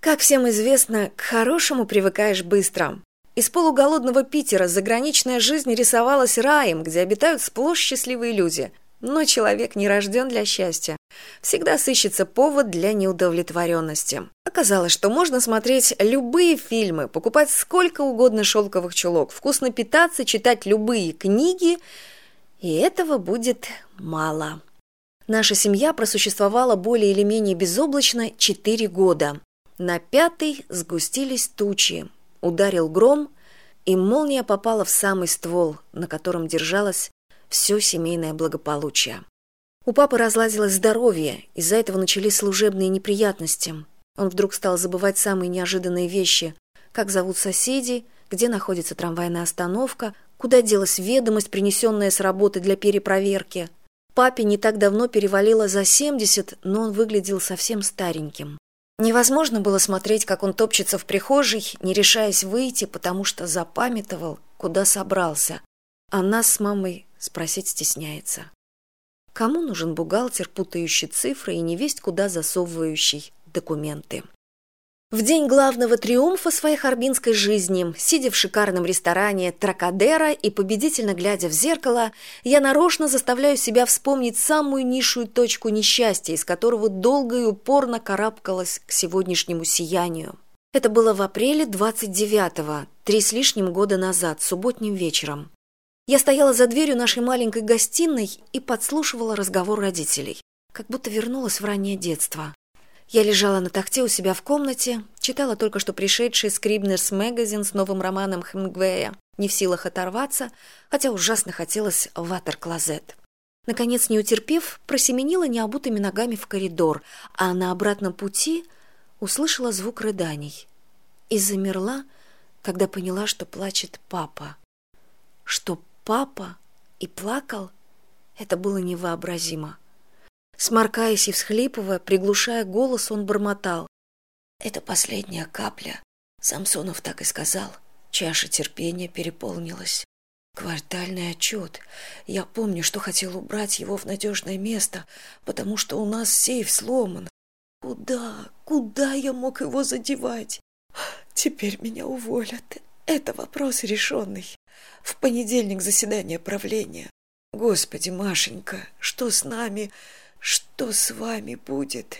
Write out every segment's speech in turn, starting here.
Как всем известно, к хорошему привыкаешь быстро. Из полуголодного Питера заграничная жизнь рисовалась раем, где обитают сплошь счастливые люди. Но человек не рожден для счастья. Всегда сыщется повод для неудовлетворенности. Оказалось, что можно смотреть любые фильмы, покупать сколько угодно шелковых чулок, вкусно питаться, читать любые книги, и этого будет мало. Наша семья просуществовала более или менее безоблачно четыре года. На пятый сгустились тучи, ударил гром, и молния попала в самый ствол, на котором держалось все семейное благополучие. У папы разладилось здоровье, из-за этого начались служебные неприятности. Он вдруг стал забывать самые неожиданные вещи, как зовут соседей, где находится трамвайная остановка, куда делась ведомость, принесенная с работы для перепроверки. Папе не так давно перевалило за семьдесят, но он выглядел совсем стареньким. Невозможно было смотреть, как он топчется в прихожей, не решаясь выйти, потому что запамятовал, куда собрался. А нас с мамой спросить стесняется. Кому нужен бухгалтер, путающий цифры и невесть куда засовывающий документы? В день главного триумфа своей харбинской жизни, сидя в шикарном ресторане Тракадера и победительно глядя в зеркало, я нарочно заставляю себя вспомнить самую низшую точку несчастья, из которого долго и упорно карабкалась к сегодняшнему сиянию. Это было в апреле 29-го, три с лишним года назад, субботним вечером. Я стояла за дверью нашей маленькой гостиной и подслушивала разговор родителей, как будто вернулась в раннее детство. Я лежала на тахте у себя в комнате, читала только что пришедший Скрибнерс Мэгазин с новым романом Хемингвея, не в силах оторваться, хотя ужасно хотелось ватер-клозет. Наконец, не утерпев, просеменила необутыми ногами в коридор, а на обратном пути услышала звук рыданий и замерла, когда поняла, что плачет папа. Что папа и плакал, это было невообразимо сморкаясь и всхлипывая приглушая голос он бормотал. Это последняя капля. Самсонов так и сказал. Чаша терпения переполнилась. Квартальный отчет. Я помню что хотел убрать его в надежное место потому что у нас сейф сломан. Куда куда я мог его задевать? Теперь меня уволят. Это вопрос решенный. В понедельник заседание правления. Господи машенька что с нами что с вами будет?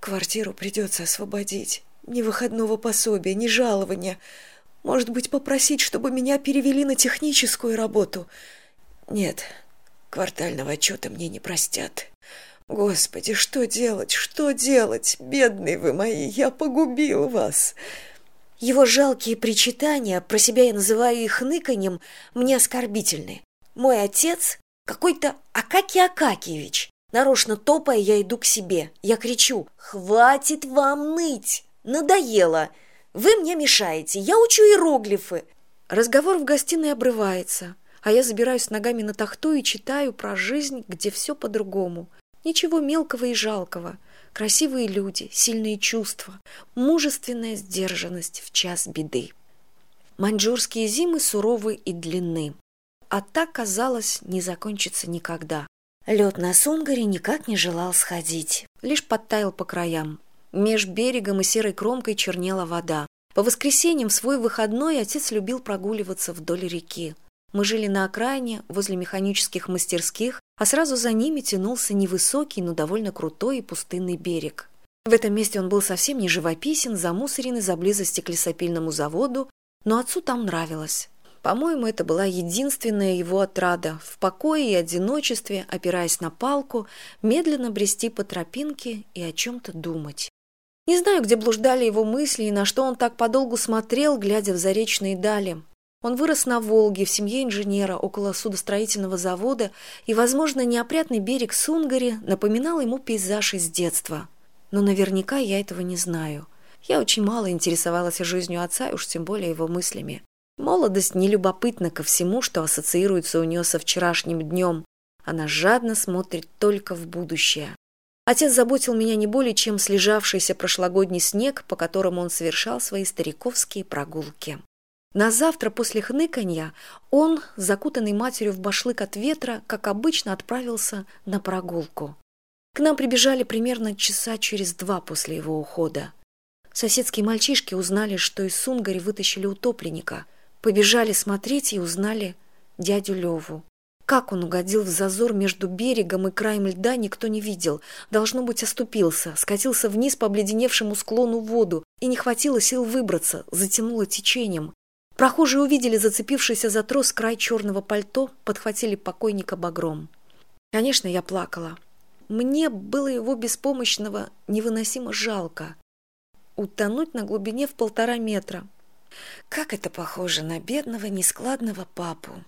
Квартиру придется освободить. Ни выходного пособия ни жалования. Может быть попросить чтобы меня перевели на техническую работу? Нет квартального отчета мне не простят. Господи что делать? Что делать? Бедные вы мои я погубил вас. Его жалкие причитания про себя я называю их ныканьем мне оскорбительны. Мой отец какой то акакий акакиевич нарочно топая я иду к себе. Я кричу хватит вам ныть! Надоело! Вы мне мешаете я учу иероглифы! Разговор в гостиной обрывается а я забираюсь ногами на тахту и читаю про жизнь где все по другому ничего мелкого и жалкого. Красивые люди сильные чувства мужественная сдержанность в час беды. Маньчжурские зимы суровы и длинны а так казалось не закончится никогда Лед на Сунгаре никак не желал сходить, лишь подтаял по краям. Меж берегом и серой кромкой чернела вода. По воскресеньям в свой выходной отец любил прогуливаться вдоль реки. Мы жили на окраине, возле механических мастерских, а сразу за ними тянулся невысокий, но довольно крутой и пустынный берег. В этом месте он был совсем не живописен, замусоренный за близости к лесопильному заводу, но отцу там нравилось. По-моему, это была единственная его отрада в покое и одиночестве, опираясь на палку, медленно брести по тропинке и о чем-то думать. Не знаю, где блуждали его мысли и на что он так подолгу смотрел, глядя в заречные дали. Он вырос на Волге, в семье инженера, около судостроительного завода, и, возможно, неопрятный берег Сунгари напоминал ему пейзаж из детства. Но наверняка я этого не знаю. Я очень мало интересовалась жизнью отца, уж тем более его мыслями. Молодость нелюбопытна ко всему, что ассоциируется у нее со вчерашним днем. Она жадно смотрит только в будущее. Отец заботил меня не более, чем слежавшийся прошлогодний снег, по которому он совершал свои стариковские прогулки. На завтра после хныканья он, закутанный матерью в башлык от ветра, как обычно отправился на прогулку. К нам прибежали примерно часа через два после его ухода. Соседские мальчишки узнали, что из Сунгари вытащили утопленника. Побежали смотреть и узнали дядю Леву. Как он угодил в зазор между берегом и краем льда, никто не видел. Должно быть, оступился, скатился вниз по обледеневшему склону в воду, и не хватило сил выбраться, затянуло течением. Прохожие увидели зацепившийся за трос край черного пальто, подхватили покойника багром. Конечно, я плакала. Мне было его беспомощного невыносимо жалко. Утонуть на глубине в полтора метра. Как это похоже на бедного, нескладного папу.